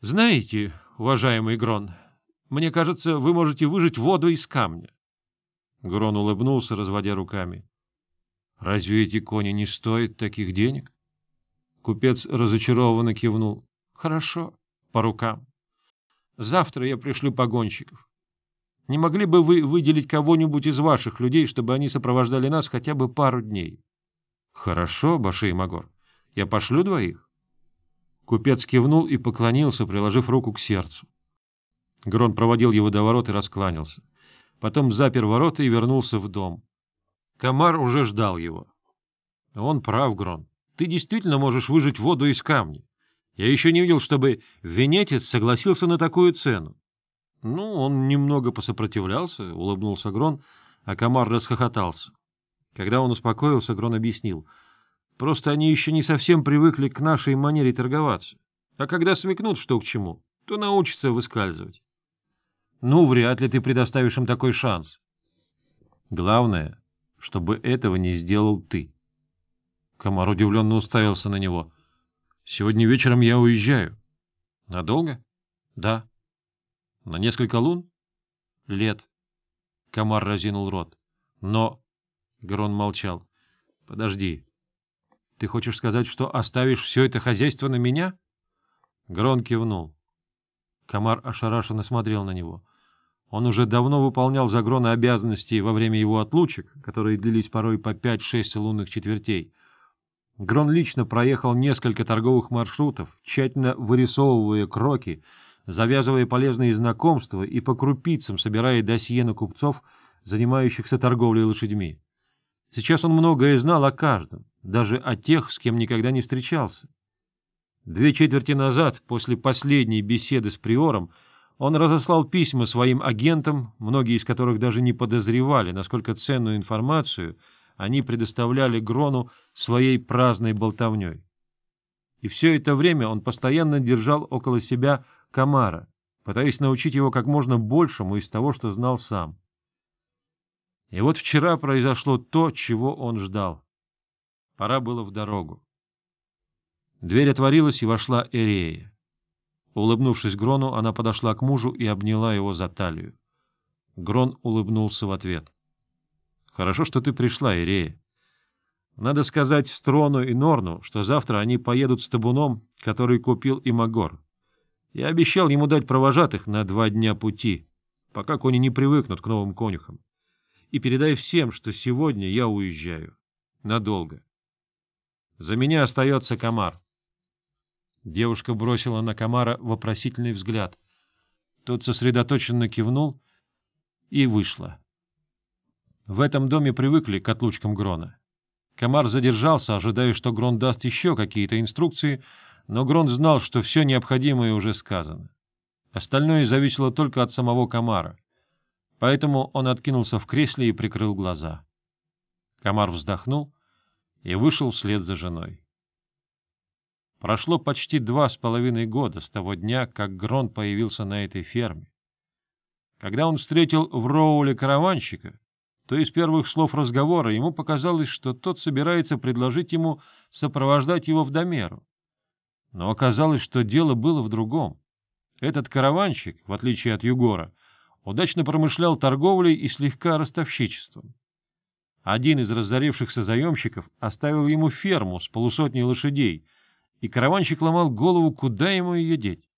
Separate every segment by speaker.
Speaker 1: — Знаете, уважаемый Грон, мне кажется, вы можете выжать воду из камня. Грон улыбнулся, разводя руками. — Разве эти кони не стоят таких денег? Купец разочарованно кивнул. — Хорошо, по рукам. Завтра я пришлю погонщиков. Не могли бы вы выделить кого-нибудь из ваших людей, чтобы они сопровождали нас хотя бы пару дней? — Хорошо, Баши Магор. Я пошлю двоих. Купец кивнул и поклонился, приложив руку к сердцу. Грон проводил его до ворот и раскланялся. Потом запер ворота и вернулся в дом. Комар уже ждал его. — Он прав, Грон. Ты действительно можешь выжать воду из камня. Я еще не видел, чтобы венетец согласился на такую цену. Ну, он немного посопротивлялся, — улыбнулся Грон, а комар расхохотался. Когда он успокоился, Грон объяснил. Просто они еще не совсем привыкли к нашей манере торговаться. А когда смекнут, что к чему, то научатся выскальзывать. Ну, вряд ли ты предоставишь им такой шанс. Главное, чтобы этого не сделал ты. Комар удивленно уставился на него. Сегодня вечером я уезжаю. Надолго? Да. На несколько лун? Лет. Комар разинул рот. Но... Грон молчал. Подожди. Ты хочешь сказать, что оставишь все это хозяйство на меня? Грон кивнул. Комар ошарашенно смотрел на него. Он уже давно выполнял за Грона обязанности во время его отлучек, которые длились порой по пять-шесть лунных четвертей. Грон лично проехал несколько торговых маршрутов, тщательно вырисовывая кроки, завязывая полезные знакомства и по крупицам собирая досье на купцов, занимающихся торговлей лошадьми. Сейчас он многое знал о каждом, даже о тех, с кем никогда не встречался. Две четверти назад, после последней беседы с приором, он разослал письма своим агентам, многие из которых даже не подозревали, насколько ценную информацию они предоставляли Грону своей праздной болтовней. И все это время он постоянно держал около себя Камара, пытаясь научить его как можно большему из того, что знал сам. И вот вчера произошло то, чего он ждал. Пора было в дорогу. Дверь отворилась, и вошла Эрея. Улыбнувшись Грону, она подошла к мужу и обняла его за талию. Грон улыбнулся в ответ. — Хорошо, что ты пришла, Ирея. Надо сказать Строну и Норну, что завтра они поедут с табуном, который купил Имагор. Я обещал ему дать провожатых на два дня пути, пока кони не привыкнут к новым конюхам. И передай всем, что сегодня я уезжаю. Надолго. За меня остается комар. Девушка бросила на комара вопросительный взгляд. Тот сосредоточенно кивнул и вышла. В этом доме привыкли к отлучкам Грона. Комар задержался, ожидая, что Грон даст еще какие-то инструкции, но Грон знал, что все необходимое уже сказано. Остальное зависело только от самого Комара. Поэтому он откинулся в кресле и прикрыл глаза. Комар вздохнул и вышел вслед за женой. Прошло почти два с половиной года с того дня, как Грон появился на этой ферме. Когда он встретил в Роуле караванщика, то из первых слов разговора ему показалось, что тот собирается предложить ему сопровождать его в Домеру. Но оказалось, что дело было в другом. Этот караванщик, в отличие от Югора, удачно промышлял торговлей и слегка ростовщичеством. Один из разорившихся заемщиков оставил ему ферму с полусотней лошадей — и караванщик ломал голову, куда ему ее деть.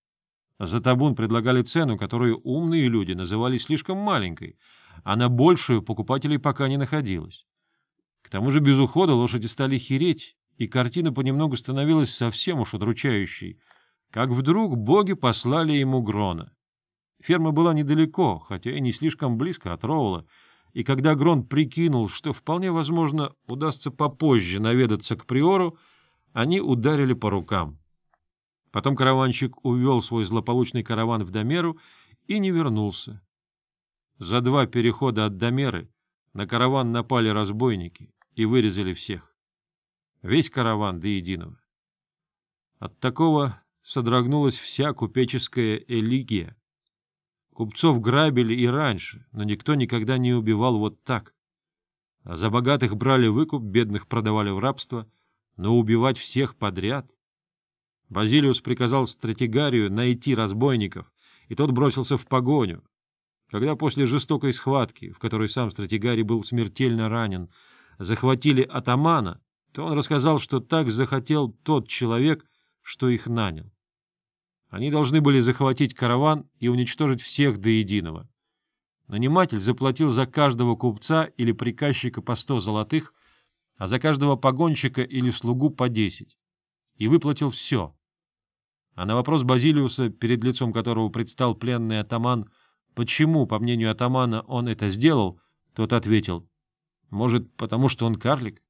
Speaker 1: За табун предлагали цену, которую умные люди называли слишком маленькой, а на большую покупателей пока не находилось. К тому же без ухода лошади стали хереть, и картина понемногу становилась совсем уж удручающей, как вдруг боги послали ему Грона. Ферма была недалеко, хотя и не слишком близко от Роула, и когда Грон прикинул, что вполне возможно удастся попозже наведаться к Приору, они ударили по рукам. Потом караванщик увел свой злополучный караван в Домеру и не вернулся. За два перехода от Домеры на караван напали разбойники и вырезали всех. Весь караван до единого. От такого содрогнулась вся купеческая элигия. Купцов грабили и раньше, но никто никогда не убивал вот так. А за богатых брали выкуп, бедных продавали в рабство — но убивать всех подряд... Базилиус приказал стратегарию найти разбойников, и тот бросился в погоню. Когда после жестокой схватки, в которой сам стратегарий был смертельно ранен, захватили атамана, то он рассказал, что так захотел тот человек, что их нанял. Они должны были захватить караван и уничтожить всех до единого. Наниматель заплатил за каждого купца или приказчика по сто золотых, а за каждого погонщика или слугу по десять. И выплатил все. А на вопрос Базилиуса, перед лицом которого предстал пленный атаман, почему, по мнению атамана, он это сделал, тот ответил, может, потому что он карлик?